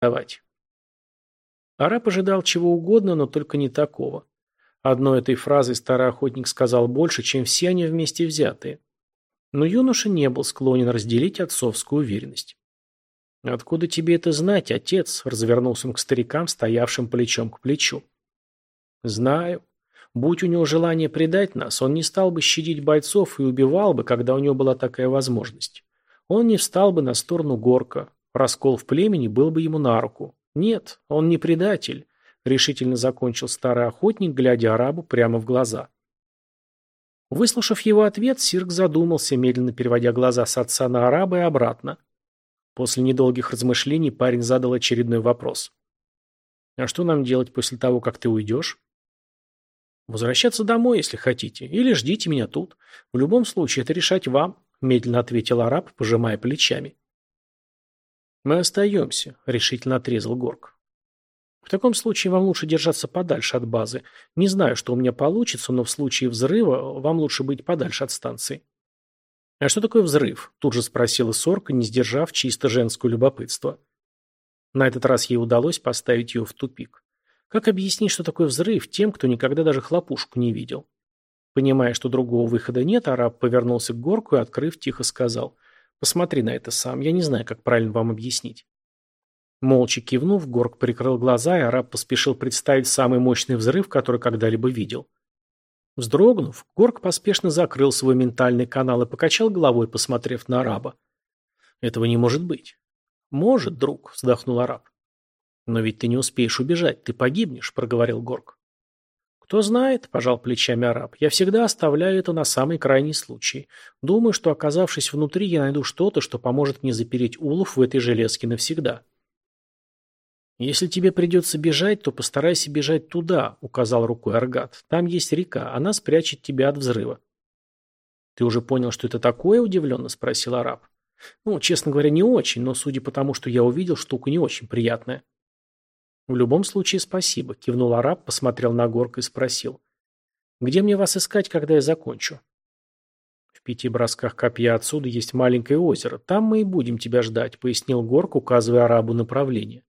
давать. Араб ожидал чего угодно, но только не такого. Одной этой фразой старый охотник сказал больше, чем все они вместе взятые. Но юноша не был склонен разделить отцовскую уверенность. «Откуда тебе это знать, отец?» – развернулся он к старикам, стоявшим плечом к плечу. «Знаю. Будь у него желание предать нас, он не стал бы щадить бойцов и убивал бы, когда у него была такая возможность. Он не встал бы на сторону Горка. Раскол в племени был бы ему на руку. Нет, он не предатель», – решительно закончил старый охотник, глядя арабу прямо в глаза. Выслушав его ответ, Сирк задумался, медленно переводя глаза с отца на араба и обратно. После недолгих размышлений парень задал очередной вопрос. «А что нам делать после того, как ты уйдешь?» «Возвращаться домой, если хотите, или ждите меня тут. В любом случае, это решать вам», – медленно ответил араб, пожимая плечами. «Мы остаемся», – решительно отрезал Горк. В таком случае вам лучше держаться подальше от базы. Не знаю, что у меня получится, но в случае взрыва вам лучше быть подальше от станции. А что такое взрыв? Тут же спросила Сорка, не сдержав чисто женское любопытство. На этот раз ей удалось поставить ее в тупик. Как объяснить, что такое взрыв, тем, кто никогда даже хлопушку не видел? Понимая, что другого выхода нет, араб повернулся к горку и, открыв, тихо сказал. «Посмотри на это сам, я не знаю, как правильно вам объяснить». Молча кивнув, Горг прикрыл глаза, и араб поспешил представить самый мощный взрыв, который когда-либо видел. Вздрогнув, Горг поспешно закрыл свой ментальный канал и покачал головой, посмотрев на араба. «Этого не может быть». «Может, друг», — вздохнул араб. «Но ведь ты не успеешь убежать, ты погибнешь», — проговорил Горг. «Кто знает», — пожал плечами араб, — «я всегда оставляю это на самый крайний случай. Думаю, что, оказавшись внутри, я найду что-то, что поможет мне запереть улов в этой железке навсегда». «Если тебе придется бежать, то постарайся бежать туда», — указал рукой Аргат. «Там есть река, она спрячет тебя от взрыва». «Ты уже понял, что это такое?» — удивленно спросил араб. «Ну, честно говоря, не очень, но судя по тому, что я увидел, штука не очень приятная». «В любом случае, спасибо», — кивнул араб, посмотрел на горку и спросил. «Где мне вас искать, когда я закончу?» «В пяти бросках копья отсюда есть маленькое озеро. Там мы и будем тебя ждать», — пояснил Горк, указывая арабу направление.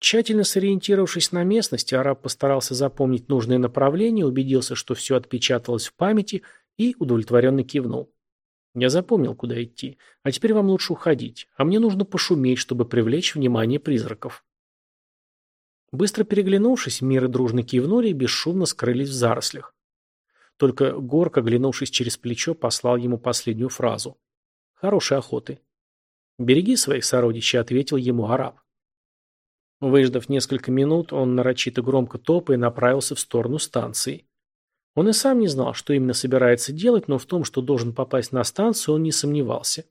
Тщательно сориентировавшись на местности, араб постарался запомнить нужное направление, убедился, что все отпечаталось в памяти и удовлетворенно кивнул. Я запомнил, куда идти. А теперь вам лучше уходить. А мне нужно пошуметь, чтобы привлечь внимание призраков. Быстро переглянувшись, миры дружно кивнули и бесшумно скрылись в зарослях. Только Горк, оглянувшись через плечо, послал ему последнюю фразу. «Хорошей охоты». «Береги своих сородичей», — ответил ему араб. Выждав несколько минут, он нарочито громко топая направился в сторону станции. Он и сам не знал, что именно собирается делать, но в том, что должен попасть на станцию, он не сомневался.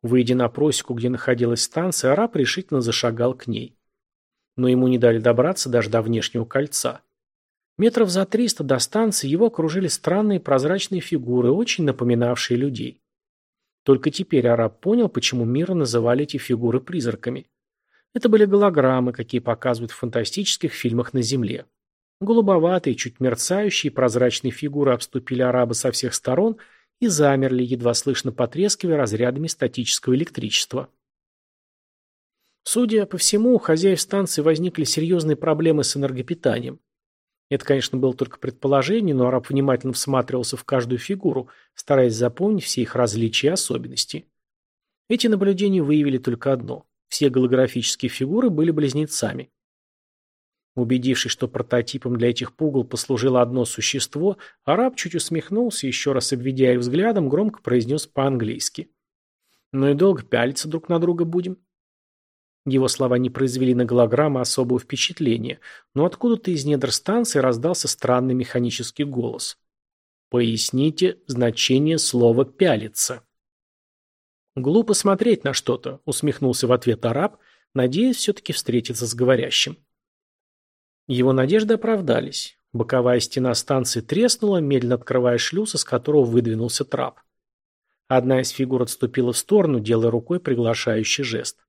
Выйдя на просеку, где находилась станция, араб решительно зашагал к ней. Но ему не дали добраться даже до внешнего кольца. Метров за триста до станции его окружили странные прозрачные фигуры, очень напоминавшие людей. Только теперь араб понял, почему мира называли эти фигуры призраками. Это были голограммы, какие показывают в фантастических фильмах на Земле. Голубоватые, чуть мерцающие, прозрачные фигуры обступили араба со всех сторон и замерли, едва слышно потрескивая разрядами статического электричества. Судя по всему, у хозяев станции возникли серьезные проблемы с энергопитанием. Это, конечно, было только предположение, но араб внимательно всматривался в каждую фигуру, стараясь запомнить все их различия и особенности. Эти наблюдения выявили только одно. Все голографические фигуры были близнецами. Убедившись, что прототипом для этих пугал послужило одно существо, араб чуть усмехнулся, еще раз обведя их взглядом, громко произнес по-английски. «Ну и долго пялиться друг на друга будем?» Его слова не произвели на голограммы особого впечатления, но откуда-то из недр станции раздался странный механический голос. «Поясните значение слова «пялиться». «Глупо смотреть на что-то», — усмехнулся в ответ араб, надеясь все-таки встретиться с говорящим. Его надежды оправдались. Боковая стена станции треснула, медленно открывая шлюз, из которого выдвинулся трап. Одна из фигур отступила в сторону, делая рукой приглашающий жест.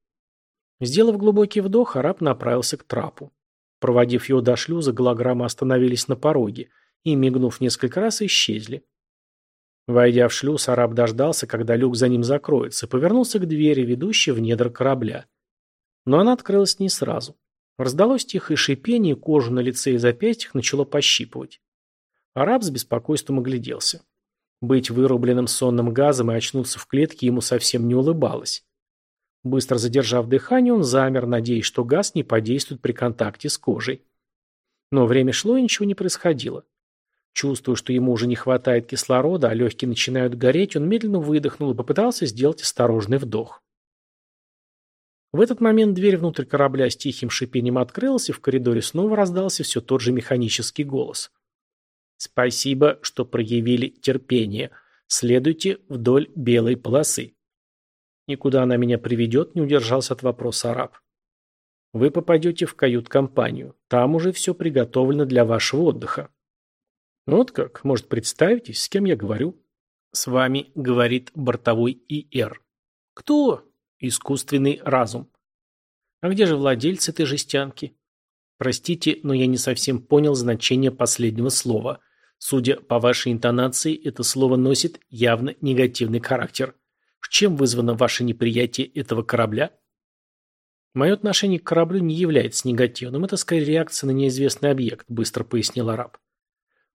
Сделав глубокий вдох, араб направился к трапу. Проводив его до шлюза, голограммы остановились на пороге и, мигнув несколько раз, исчезли. Войдя в шлюз, араб дождался, когда люк за ним закроется, и повернулся к двери, ведущей в недр корабля. Но она открылась не сразу. Раздалось тихое шипение, кожу на лице и запястьях начало пощипывать. Араб с беспокойством огляделся. Быть вырубленным сонным газом и очнуться в клетке ему совсем не улыбалось. Быстро задержав дыхание, он замер, надеясь, что газ не подействует при контакте с кожей. Но время шло, и ничего не происходило. Чувствуя, что ему уже не хватает кислорода, а легкие начинают гореть, он медленно выдохнул и попытался сделать осторожный вдох. В этот момент дверь внутрь корабля с тихим шипением открылась, и в коридоре снова раздался все тот же механический голос. «Спасибо, что проявили терпение. Следуйте вдоль белой полосы». «Никуда она меня приведет?» – не удержался от вопроса араб. «Вы попадете в кают-компанию. Там уже все приготовлено для вашего отдыха». «Вот как? Может, представитесь, с кем я говорю?» «С вами говорит бортовой ИР». «Кто?» Искусственный разум. А где же владельцы этой жестянки? Простите, но я не совсем понял значение последнего слова. Судя по вашей интонации, это слово носит явно негативный характер. Чем вызвано ваше неприятие этого корабля? Мое отношение к кораблю не является негативным, это скорее реакция на неизвестный объект, быстро пояснил араб.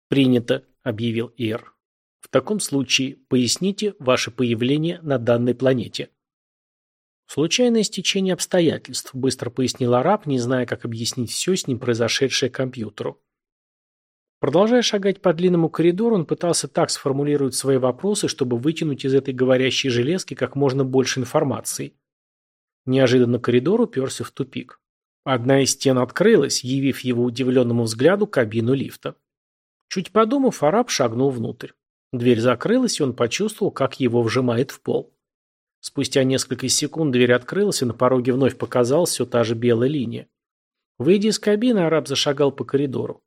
Принято, объявил Ир. В таком случае поясните ваше появление на данной планете. «Случайное стечение обстоятельств», – быстро пояснил араб, не зная, как объяснить все с ним произошедшее компьютеру. Продолжая шагать по длинному коридору, он пытался так сформулировать свои вопросы, чтобы вытянуть из этой говорящей железки как можно больше информации. Неожиданно коридор уперся в тупик. Одна из стен открылась, явив его удивленному взгляду кабину лифта. Чуть подумав, араб шагнул внутрь. Дверь закрылась, и он почувствовал, как его вжимает в пол. Спустя несколько секунд дверь открылась, и на пороге вновь показалась все та же белая линия. Выйдя из кабины, араб зашагал по коридору.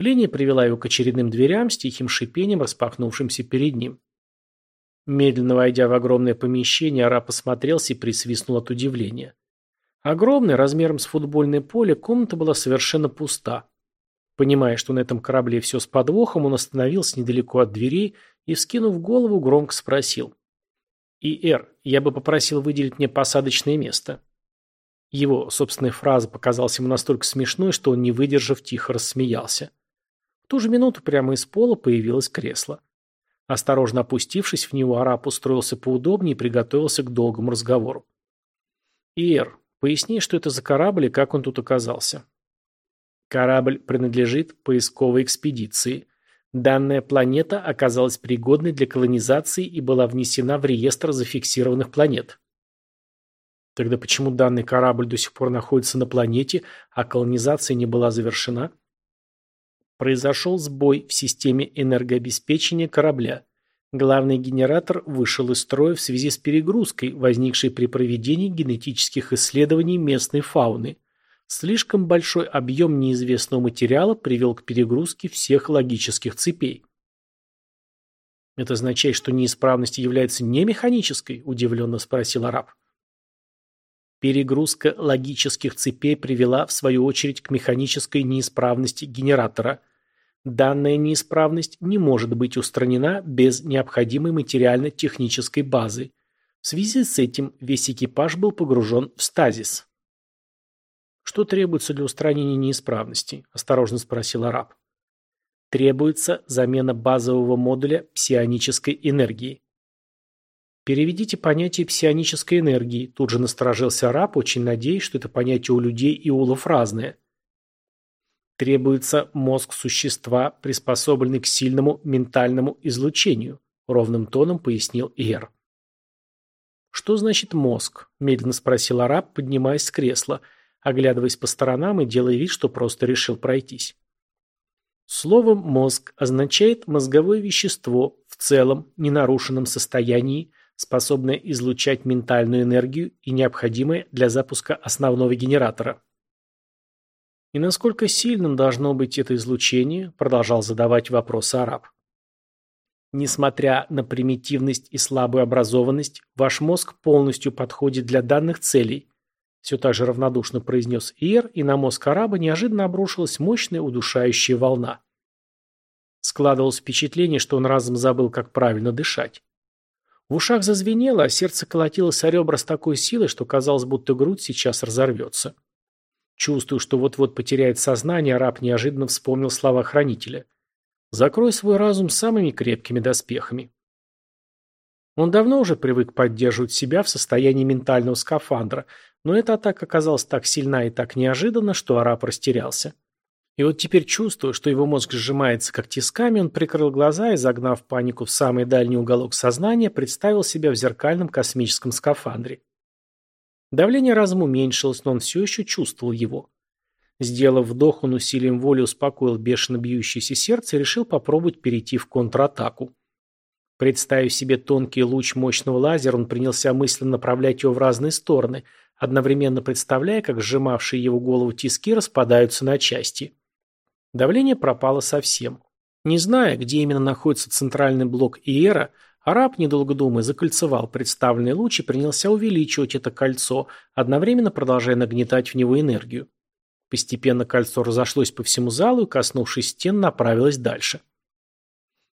Линия привела его к очередным дверям с тихим шипением, распахнувшимся перед ним. Медленно войдя в огромное помещение, араб осмотрелся и присвистнул от удивления. Огромная, размером с футбольное поле, комната была совершенно пуста. Понимая, что на этом корабле все с подвохом, он остановился недалеко от дверей и, вскинув голову, громко спросил. «ИР, я бы попросил выделить мне посадочное место». Его собственная фраза показалась ему настолько смешной, что он, не выдержав, тихо рассмеялся. В ту же минуту прямо из пола появилось кресло. Осторожно опустившись в него, араб устроился поудобнее и приготовился к долгому разговору. «Ир, поясни, что это за корабль и как он тут оказался». Корабль принадлежит поисковой экспедиции. Данная планета оказалась пригодной для колонизации и была внесена в реестр зафиксированных планет. Тогда почему данный корабль до сих пор находится на планете, а колонизация не была завершена? Произошел сбой в системе энергообеспечения корабля. Главный генератор вышел из строя в связи с перегрузкой, возникшей при проведении генетических исследований местной фауны. Слишком большой объем неизвестного материала привел к перегрузке всех логических цепей. «Это означает, что неисправность является не механической?» – удивленно спросил араб. Перегрузка логических цепей привела, в свою очередь, к механической неисправности генератора. Данная неисправность не может быть устранена без необходимой материально-технической базы. В связи с этим весь экипаж был погружен в стазис. «Что требуется для устранения неисправности?» – осторожно спросил араб. «Требуется замена базового модуля псионической энергии». «Переведите понятие псионической энергии», – тут же насторожился араб, очень надеясь, что это понятие у людей и улов разное. «Требуется мозг существа, приспособленный к сильному ментальному излучению», – ровным тоном пояснил Ир. «Что значит мозг?» – медленно спросил араб, поднимаясь с кресла – оглядываясь по сторонам и делая вид, что просто решил пройтись. Словом «мозг» означает мозговое вещество в целом ненарушенном состоянии, способное излучать ментальную энергию и необходимое для запуска основного генератора. И насколько сильным должно быть это излучение, продолжал задавать вопрос араб. Несмотря на примитивность и слабую образованность, ваш мозг полностью подходит для данных целей, все так же равнодушно произнес Иер, и на мозг араба неожиданно обрушилась мощная удушающая волна. Складывалось впечатление, что он разом забыл, как правильно дышать. В ушах зазвенело, а сердце колотилось о ребра с такой силой, что казалось, будто грудь сейчас разорвется. Чувствуя, что вот-вот потеряет сознание, раб неожиданно вспомнил слова хранителя. «Закрой свой разум самыми крепкими доспехами». Он давно уже привык поддерживать себя в состоянии ментального скафандра, но эта атака оказалась так сильна и так неожиданна, что араб растерялся. И вот теперь, чувствуя, что его мозг сжимается как тисками, он прикрыл глаза и, загнав панику в самый дальний уголок сознания, представил себя в зеркальном космическом скафандре. Давление разума уменьшилось, но он все еще чувствовал его. Сделав вдох, он усилием воли успокоил бешено бьющееся сердце и решил попробовать перейти в контратаку. Представив себе тонкий луч мощного лазера, он принялся мысленно направлять его в разные стороны, одновременно представляя, как сжимавшие его голову тиски распадаются на части. Давление пропало совсем. Не зная, где именно находится центральный блок Иера, араб, недолго думая, закольцевал представленный луч и принялся увеличивать это кольцо, одновременно продолжая нагнетать в него энергию. Постепенно кольцо разошлось по всему залу и, коснувшись стен, направилось дальше.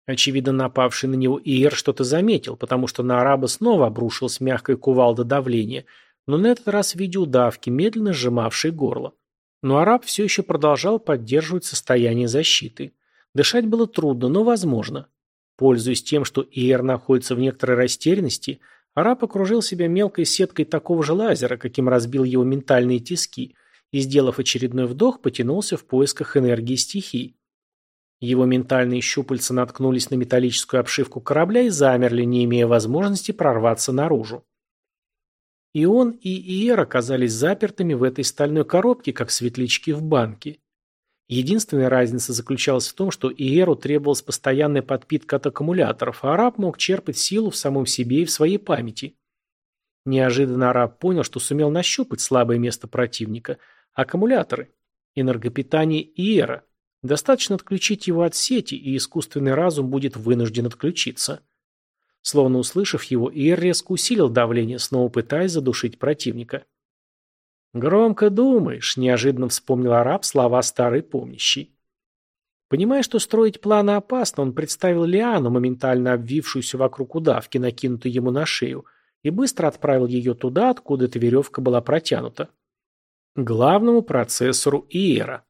Очевидно, напавший на него Иер что-то заметил, потому что на араба снова обрушилась мягкая кувалда давления, но на этот раз в виде удавки, медленно сжимавшей горло. Но араб все еще продолжал поддерживать состояние защиты. Дышать было трудно, но возможно. Пользуясь тем, что Иер находится в некоторой растерянности, араб окружил себя мелкой сеткой такого же лазера, каким разбил его ментальные тиски, и, сделав очередной вдох, потянулся в поисках энергии стихий. Его ментальные щупальца наткнулись на металлическую обшивку корабля и замерли, не имея возможности прорваться наружу. И он, и Иер оказались запертыми в этой стальной коробке, как светлячки в банке. Единственная разница заключалась в том, что Иеру требовалась постоянная подпитка от аккумуляторов, а араб мог черпать силу в самом себе и в своей памяти. Неожиданно араб понял, что сумел нащупать слабое место противника – аккумуляторы, энергопитание Иера. Достаточно отключить его от сети, и искусственный разум будет вынужден отключиться. Словно услышав его, Ир резко усилил давление, снова пытаясь задушить противника. «Громко думаешь», – неожиданно вспомнил араб слова старой помнящей. Понимая, что строить планы опасно, он представил Лиану, моментально обвившуюся вокруг удавки, накинутой ему на шею, и быстро отправил ее туда, откуда эта веревка была протянута. Главному процессору Иера.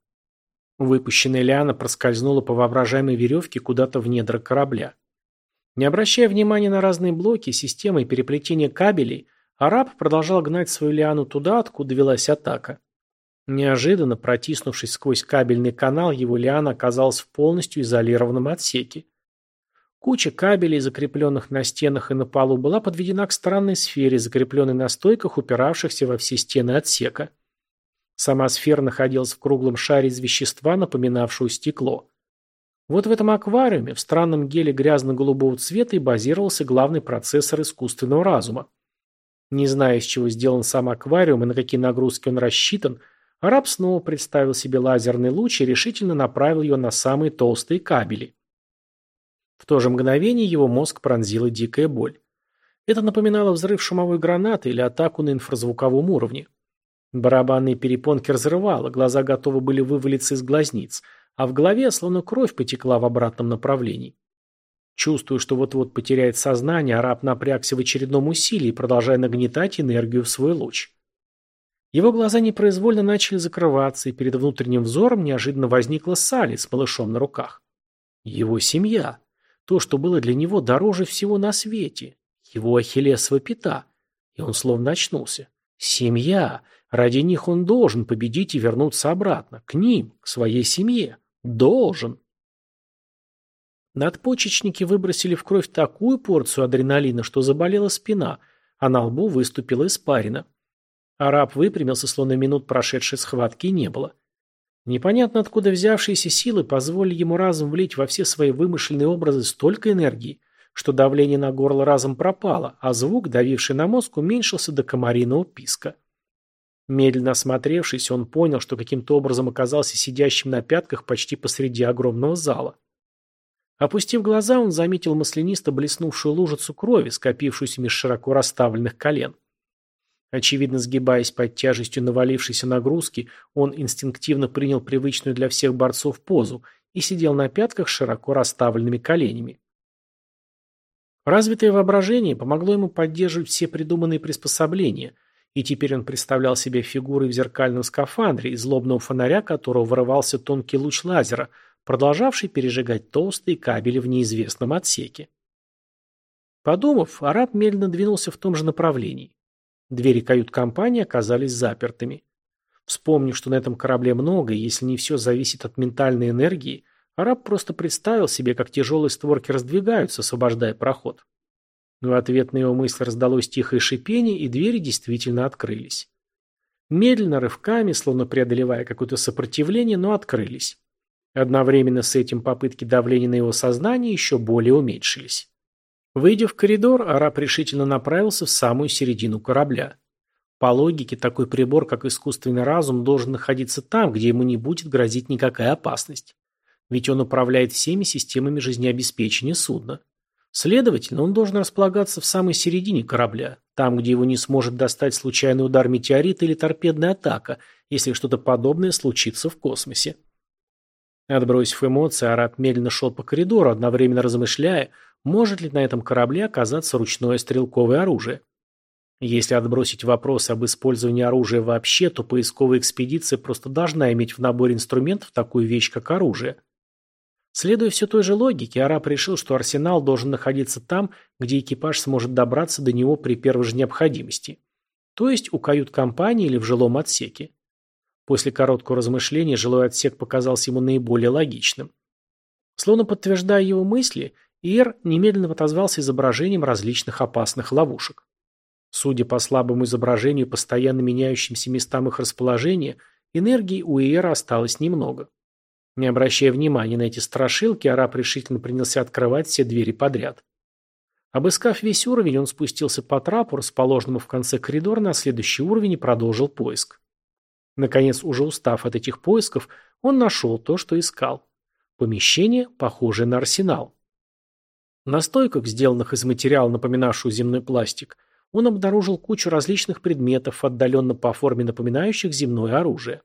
Выпущенная Лиана проскользнула по воображаемой веревке куда-то в недра корабля. Не обращая внимания на разные блоки, системы и переплетения кабелей, араб продолжал гнать свою лиану туда, откуда велась атака. Неожиданно, протиснувшись сквозь кабельный канал, его лиана оказалась в полностью изолированном отсеке. Куча кабелей, закрепленных на стенах и на полу, была подведена к странной сфере, закрепленной на стойках, упиравшихся во все стены отсека. Сама сфера находилась в круглом шаре из вещества, напоминавшего стекло. Вот в этом аквариуме, в странном геле грязно-голубого цвета и базировался главный процессор искусственного разума. Не зная, из чего сделан сам аквариум и на какие нагрузки он рассчитан, араб снова представил себе лазерный луч и решительно направил его на самые толстые кабели. В то же мгновение его мозг пронзила дикая боль. Это напоминало взрыв шумовой гранаты или атаку на инфразвуковом уровне. Барабанные перепонки разрывало, глаза готовы были вывалиться из глазниц – а в голове словно кровь потекла в обратном направлении. Чувствуя, что вот-вот потеряет сознание, араб напрягся в очередном усилии, продолжая нагнетать энергию в свой луч. Его глаза непроизвольно начали закрываться, и перед внутренним взором неожиданно возникла Салли с малышом на руках. Его семья. То, что было для него дороже всего на свете. Его ахиллесова пята. И он словно очнулся. Семья. Ради них он должен победить и вернуться обратно. К ним, к своей семье. Должен. Надпочечники выбросили в кровь такую порцию адреналина, что заболела спина, а на лбу выступила испарина. Араб выпрямился, словно минут прошедшей схватки не было. Непонятно откуда взявшиеся силы позволили ему разом влить во все свои вымышленные образы столько энергии, что давление на горло разом пропало, а звук, давивший на мозг, уменьшился до комариного писка. Медленно осмотревшись, он понял, что каким-то образом оказался сидящим на пятках почти посреди огромного зала. Опустив глаза, он заметил маслянисто блеснувшую лужицу крови, скопившуюся меж широко расставленных колен. Очевидно, сгибаясь под тяжестью навалившейся нагрузки, он инстинктивно принял привычную для всех борцов позу и сидел на пятках с широко расставленными коленями. Развитое воображение помогло ему поддерживать все придуманные приспособления, и теперь он представлял себе фигурой в зеркальном скафандре, из злобного фонаря которого вырывался тонкий луч лазера, продолжавший пережигать толстые кабели в неизвестном отсеке. Подумав, араб медленно двинулся в том же направлении. Двери кают-компании оказались запертыми. Вспомнив, что на этом корабле много, и если не все зависит от ментальной энергии, араб просто представил себе, как тяжелые створки раздвигаются, освобождая проход. В ответ на его мысль раздалось тихое шипение, и двери действительно открылись. Медленно, рывками, словно преодолевая какое-то сопротивление, но открылись. Одновременно с этим попытки давления на его сознание еще более уменьшились. Выйдя в коридор, араб решительно направился в самую середину корабля. По логике, такой прибор, как искусственный разум, должен находиться там, где ему не будет грозить никакая опасность. Ведь он управляет всеми системами жизнеобеспечения судна. Следовательно, он должен располагаться в самой середине корабля, там, где его не сможет достать случайный удар метеорита или торпедная атака, если что-то подобное случится в космосе. Отбросив эмоции, Араб медленно шел по коридору, одновременно размышляя, может ли на этом корабле оказаться ручное стрелковое оружие. Если отбросить вопрос об использовании оружия вообще, то поисковая экспедиция просто должна иметь в наборе инструментов такую вещь, как оружие. Следуя все той же логике, араб решил, что арсенал должен находиться там, где экипаж сможет добраться до него при первой же необходимости. То есть у кают-компании или в жилом отсеке. После короткого размышления жилой отсек показался ему наиболее логичным. Словно подтверждая его мысли, Ир немедленно отозвался изображением различных опасных ловушек. Судя по слабому изображению и постоянно меняющимся местам их расположения, энергии у Иера осталось немного. Не обращая внимания на эти страшилки, араб решительно принялся открывать все двери подряд. Обыскав весь уровень, он спустился по трапу, расположенному в конце коридора, на следующий уровень и продолжил поиск. Наконец, уже устав от этих поисков, он нашел то, что искал. Помещение, похожее на арсенал. На стойках, сделанных из материала, напоминавшего земной пластик, он обнаружил кучу различных предметов, отдаленно по форме напоминающих земное оружие.